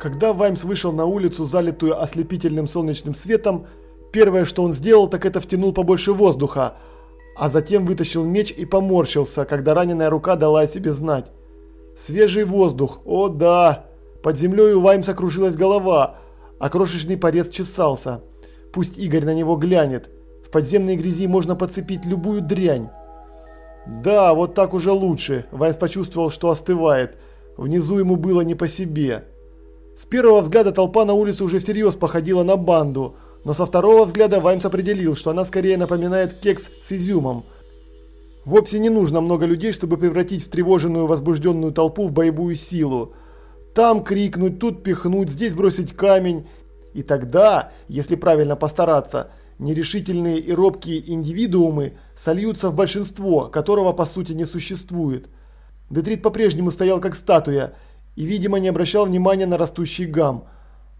Когда Ваймс вышел на улицу, залитую ослепительным солнечным светом, первое, что он сделал, так это втянул побольше воздуха, а затем вытащил меч и поморщился, когда раненая рука дала о себе знать. Свежий воздух, о да! Под землей у Ваймса кружилась голова, а крошечный порез чесался. Пусть Игорь на него глянет. В подземной грязи можно подцепить любую дрянь. Да, вот так уже лучше. Ваймс почувствовал, что остывает. Внизу ему было не по себе. С первого взгляда толпа на улице уже всерьез походила на банду, но со второго взгляда Ваймс определил, что она скорее напоминает кекс с изюмом. Вовсе не нужно много людей, чтобы превратить встревоженную возбужденную толпу в боевую силу. Там крикнуть, тут пихнуть, здесь бросить камень. И тогда, если правильно постараться, нерешительные и робкие индивидуумы сольются в большинство, которого по сути не существует. Детрит по-прежнему стоял как статуя – и, видимо, не обращал внимания на растущий гам.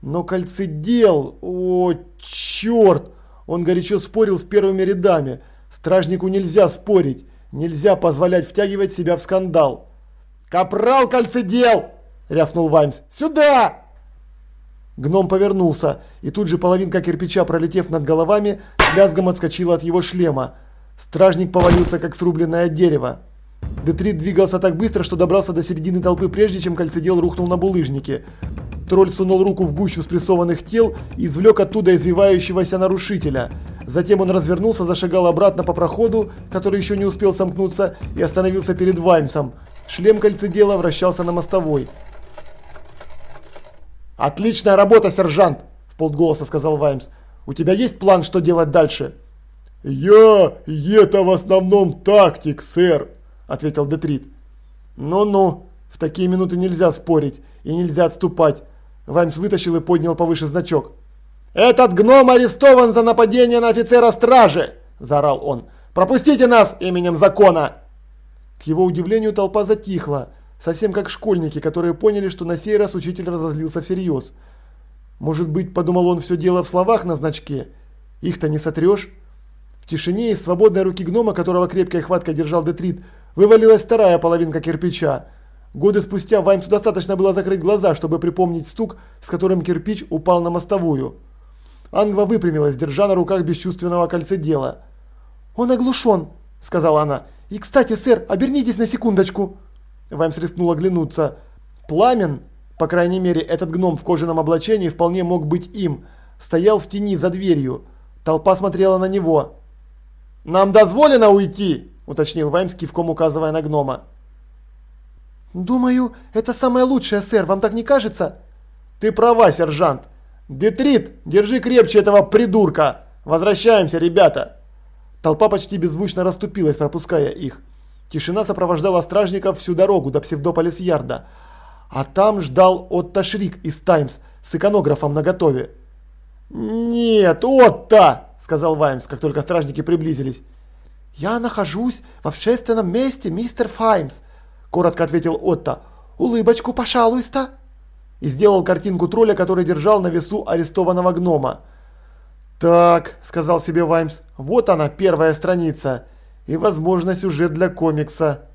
Но кольцедел, о, черт! Он горячо спорил с первыми рядами. Стражнику нельзя спорить, нельзя позволять втягивать себя в скандал. «Капрал кольцедел!» – рявкнул Ваймс. «Сюда!» Гном повернулся, и тут же половинка кирпича, пролетев над головами, с лязгом отскочила от его шлема. Стражник повалился, как срубленное дерево. Детрит двигался так быстро, что добрался до середины толпы, прежде чем кольцедел рухнул на булыжнике. Тролль сунул руку в гущу спрессованных тел и извлек оттуда извивающегося нарушителя. Затем он развернулся, зашагал обратно по проходу, который еще не успел сомкнуться, и остановился перед Ваймсом. Шлем кольцедела вращался на мостовой. «Отличная работа, сержант!» – в полголоса сказал Ваймс. «У тебя есть план, что делать дальше?» «Я... это в основном тактик, сэр!» Ответил Детрит. «Ну-ну, в такие минуты нельзя спорить и нельзя отступать». Ваймс вытащил и поднял повыше значок. «Этот гном арестован за нападение на офицера стражи!» – заорал он. «Пропустите нас именем закона!» К его удивлению толпа затихла, совсем как школьники, которые поняли, что на сей раз учитель разозлился всерьез. Может быть, подумал он, все дело в словах на значке? Их-то не сотрешь? В тишине из свободной руки гнома, которого крепкой хваткой держал Детрит, Вывалилась вторая половинка кирпича. Годы спустя Ваймсу достаточно было закрыть глаза, чтобы припомнить стук, с которым кирпич упал на мостовую. Ангва выпрямилась, держа на руках бесчувственного кольцедела. «Он оглушен», – сказала она. «И, кстати, сэр, обернитесь на секундочку». Ваймс рискнул оглянуться. Пламен, по крайней мере, этот гном в кожаном облачении вполне мог быть им, стоял в тени за дверью. Толпа смотрела на него. «Нам дозволено уйти?» Уточнил Ваймс, кивком указывая на гнома. «Думаю, это самое лучшее, сэр, вам так не кажется?» «Ты права, сержант. Детрит, держи крепче этого придурка. Возвращаемся, ребята!» Толпа почти беззвучно расступилась, пропуская их. Тишина сопровождала стражников всю дорогу до Псевдополис-Ярда. А там ждал Отто Шрик из «Таймс» с иконографом наготове. «Нет, Отто!» – сказал Ваймс, как только стражники приблизились. «Я нахожусь в общественном месте, мистер Файмс», – коротко ответил Отто. «Улыбочку, пожалуйста». И сделал картинку тролля, который держал на весу арестованного гнома. «Так», – сказал себе Ваймс, – «вот она, первая страница. И, возможно, сюжет для комикса».